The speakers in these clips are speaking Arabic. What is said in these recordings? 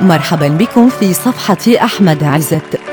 مرحبا بكم في صفحة أحمد عزت.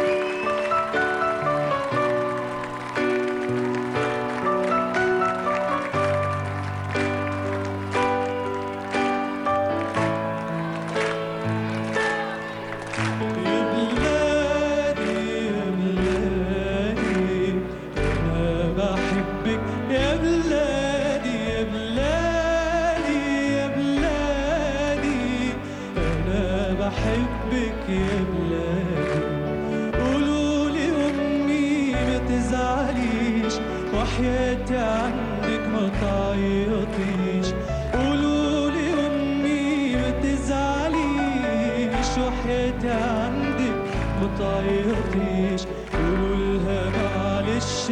وحياتي عندك ما تعيطيش قولولي امي ما تزعليش وحياتي عندك؟ ما تعيطيش قولولها معلش.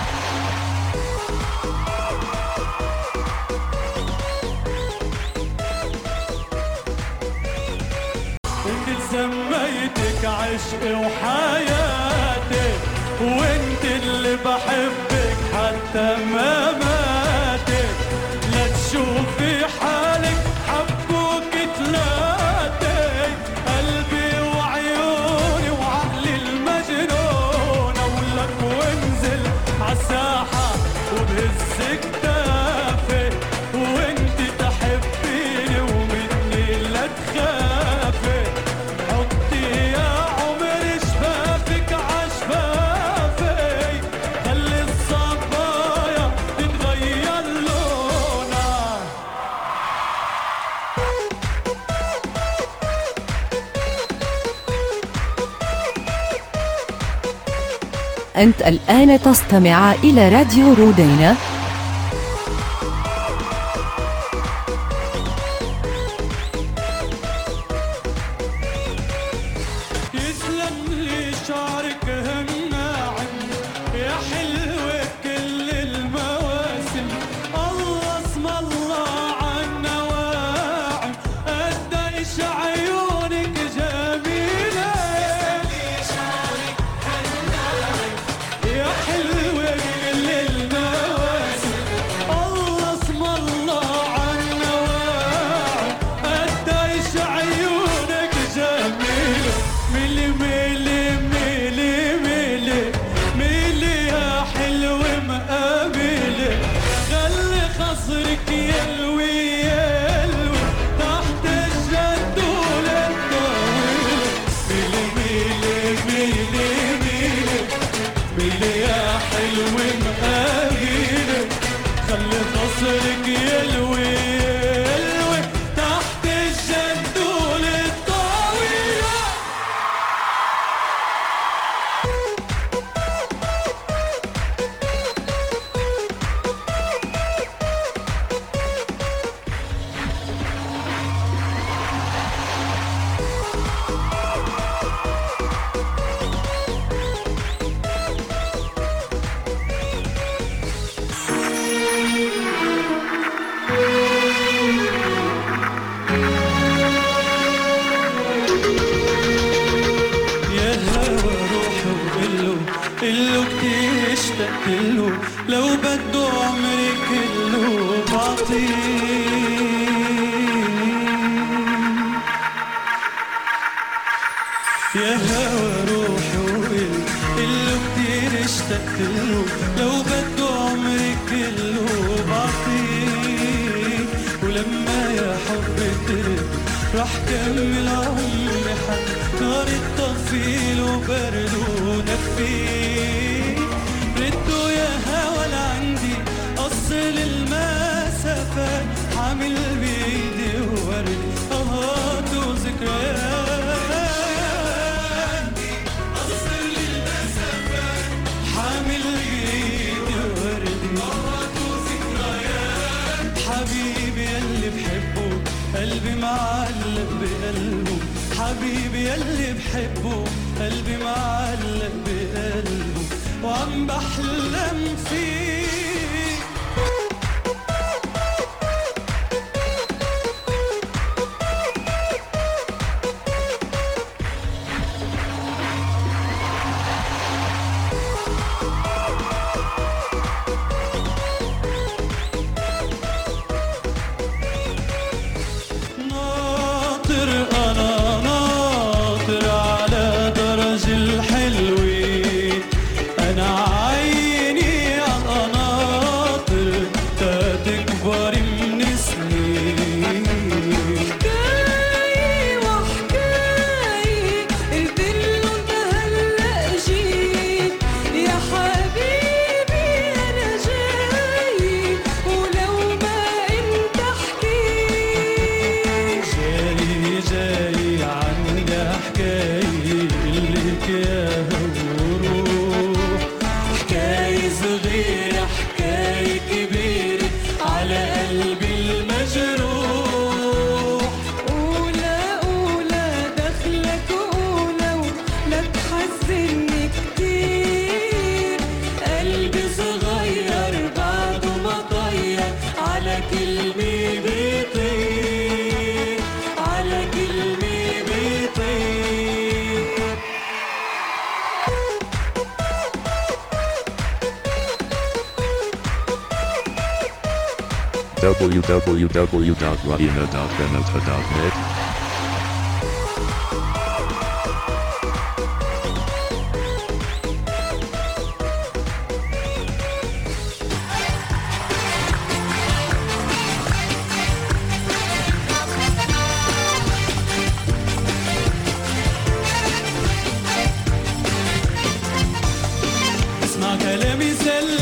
سميتك عشق وحياتي وانت اللي بحبك حتى ما أنت الآن تستمع إلى راديو رودينا بيلي بيلي بيلي يا حلو مقابيلي خلي خصرك يا اشتقت له لو بده عمري كله بعطيه يا هوا روحي وقله قله كتير اشتقت له لو بده عمري كله بعطيه ولما يا حب ترد راح كمل عمري حد نار التفصيل وبرد ودفيه أصل المسافات حامل بإيدي ورد أهات وذكريات حامل حبيبي بحبه قلبي معلق بقلبه. حبيبي يلي بحبه قلبي معلق بقلبه. وعم بحلم فيه. www.radina.benata.net. Kalemi sel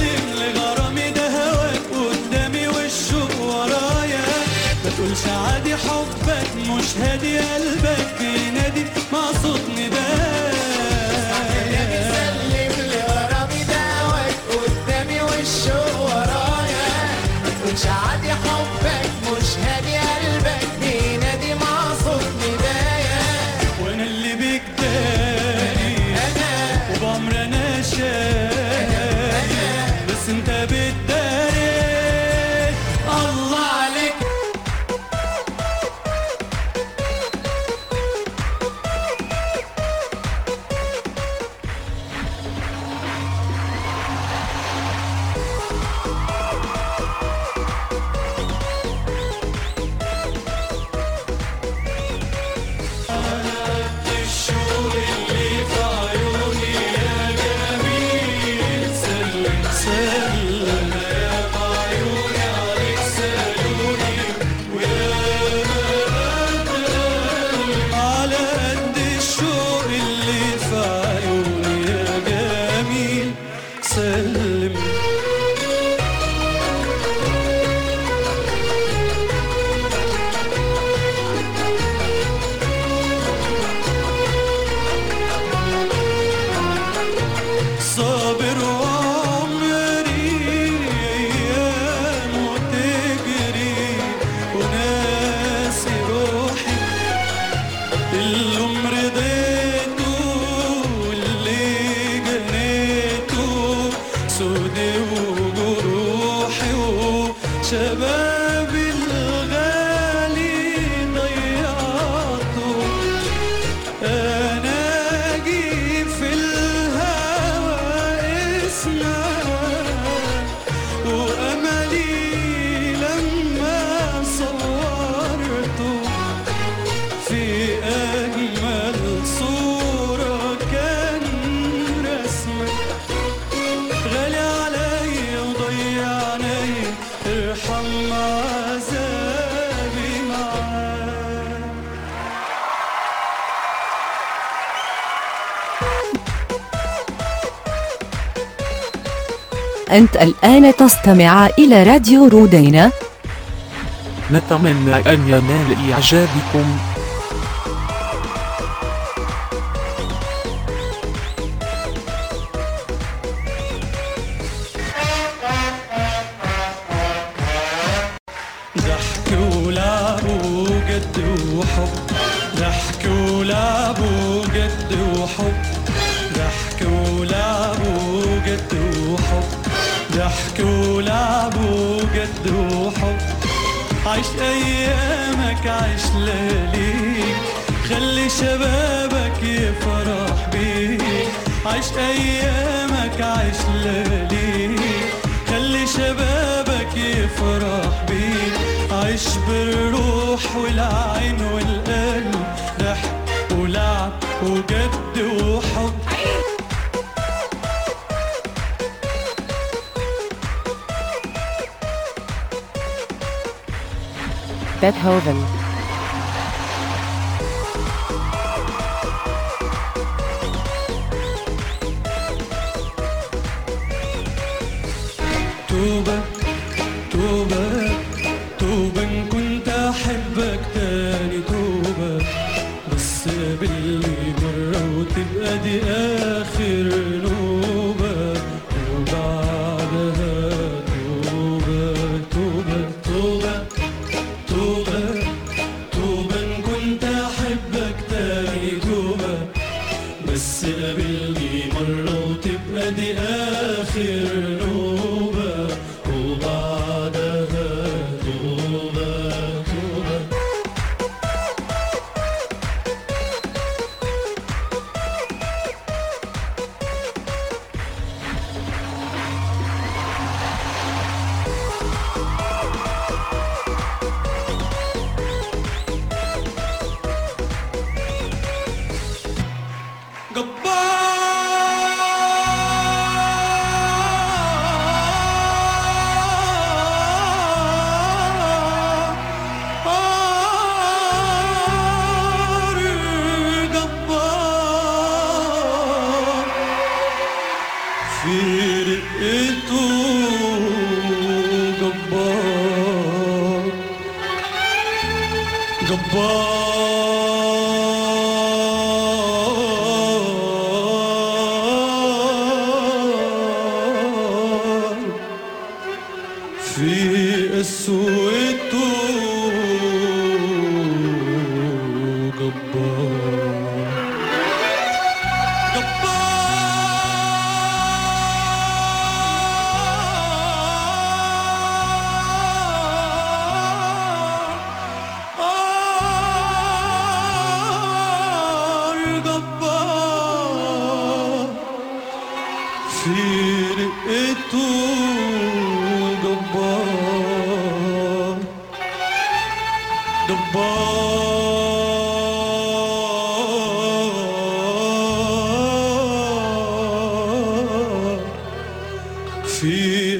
أنا أنت الآن تستمع إلى راديو رودينا. نتمنى أن ينال إعجابكم. ضحك ولعب وجد وحب. ضحك ولعب وجد وحب. ضحك ولعب وجد وحب. ضحك ولعب وجد وحب عيش أيامك عيش لياليك خلي شبابك يفرح بيك. عيش أيامك عيش لياليك خلي شبابك يفرح بيك. عيش بالروح والعين والقلب ضحك ولعب وجد وحب. Beethoven. في قسوته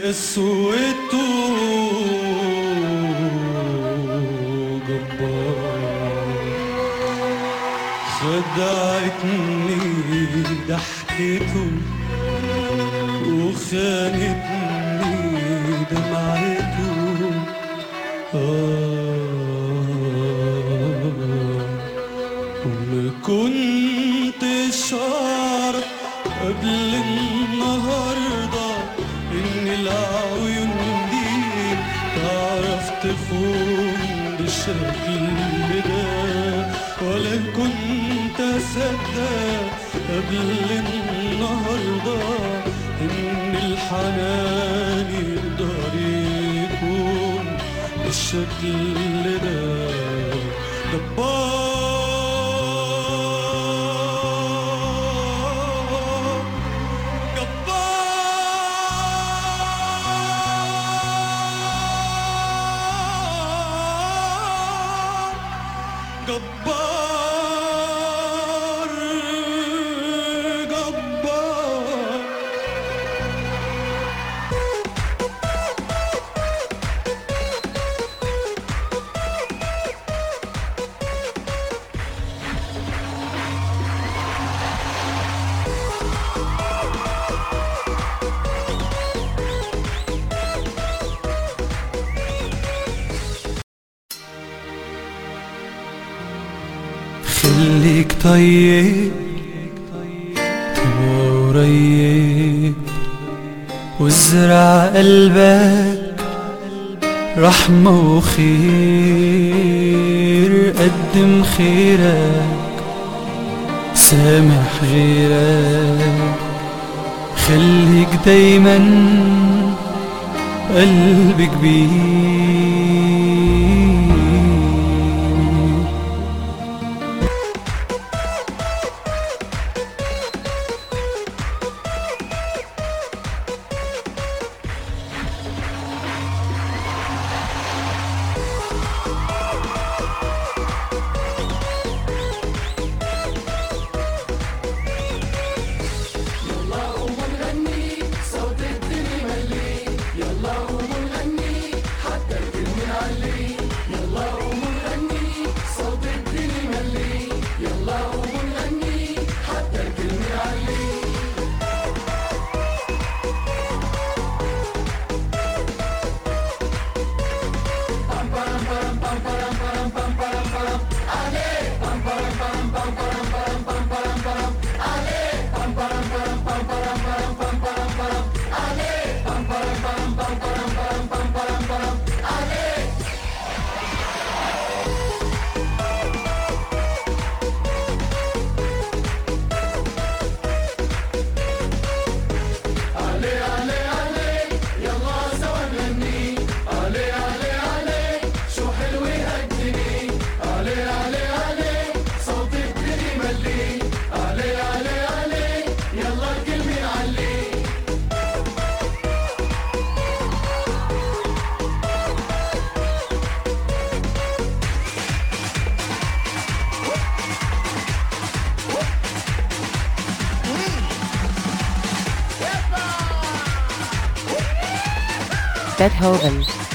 قسوته جبار. خدعتني ضحكته وخانتني دمعته آه. دي تعرف تخون بالشكل ده ولا كنت أصدق قبل النهاردة إن الحنان يقدر يكون بالشكل ده جبار طيب تبقى قريب وازرع قلبك رحمة وخير قدم خيرك سامح غيرك. خليك دايما قلب كبير. Beethoven.